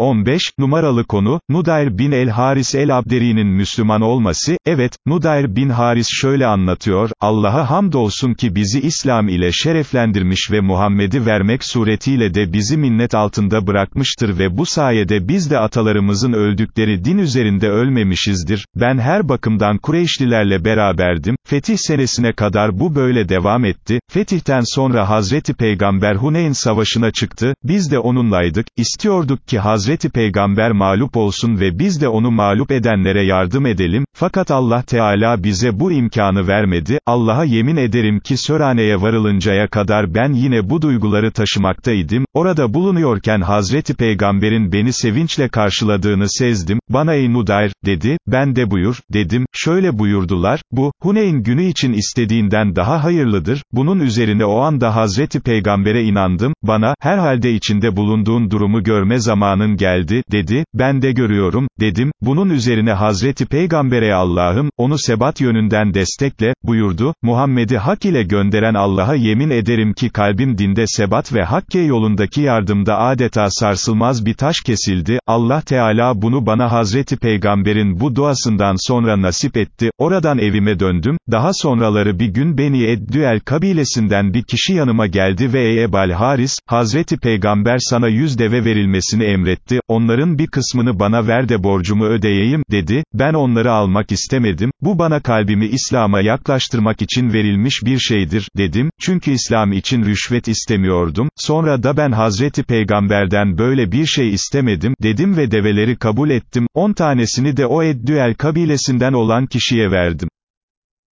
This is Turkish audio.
15, numaralı konu, Nudayr bin el-Haris el-Abderi'nin Müslüman olması, evet, Nudayr bin Haris şöyle anlatıyor, Allah'a hamdolsun ki bizi İslam ile şereflendirmiş ve Muhammed'i vermek suretiyle de bizi minnet altında bırakmıştır ve bu sayede biz de atalarımızın öldükleri din üzerinde ölmemişizdir, ben her bakımdan Kureyşlilerle beraberdim, fetih senesine kadar bu böyle devam etti, fetihten sonra Hazreti Peygamber Huneyn savaşına çıktı, biz de onunlaydık, istiyorduk ki Hazreti Peygamber mağlup olsun ve biz de onu mağlup edenlere yardım edelim, fakat Allah Teala bize bu imkanı vermedi, Allah'a yemin ederim ki Sörane'ye varılıncaya kadar ben yine bu duyguları taşımaktaydım, orada bulunuyorken Hazreti Peygamber'in beni sevinçle karşıladığını sezdim, bana ey Nudayr, dedi, ben de buyur, dedim, şöyle buyurdular, bu, Huneyn günü için istediğinden daha hayırlıdır, bunun üzerine o anda Hazreti Peygamber'e inandım, bana, herhalde içinde bulunduğun durumu görme zamanın geldi, dedi, ben de görüyorum, dedim, bunun üzerine Hazreti Peygamber'e Allah'ım, onu sebat yönünden destekle, buyurdu, Muhammed'i hak ile gönderen Allah'a yemin ederim ki kalbim dinde sebat ve hakke yolundaki yardımda adeta sarsılmaz bir taş kesildi, Allah Teala bunu bana Hazreti Peygamber'in bu duasından sonra nasip etti, oradan evime döndüm, daha sonraları bir gün Beni Eddüel kabilesinden bir kişi yanıma geldi ve ey Ebal Haris, Hazreti Peygamber sana yüz deve verilmesini emretti, onların bir kısmını bana ver de borcumu ödeyeyim, dedi, ben onları almak istemedim, bu bana kalbimi İslam'a yaklaştırmak için verilmiş bir şeydir, dedim, çünkü İslam için rüşvet istemiyordum, sonra da ben Hazreti Peygamber'den böyle bir şey istemedim, dedim ve develeri kabul ettim, on tanesini de o Eddüel kabilesinden olan kişiye verdim.